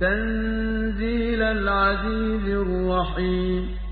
تَنزِيلَ الْعَزِيزِ الرَّحِيمِ.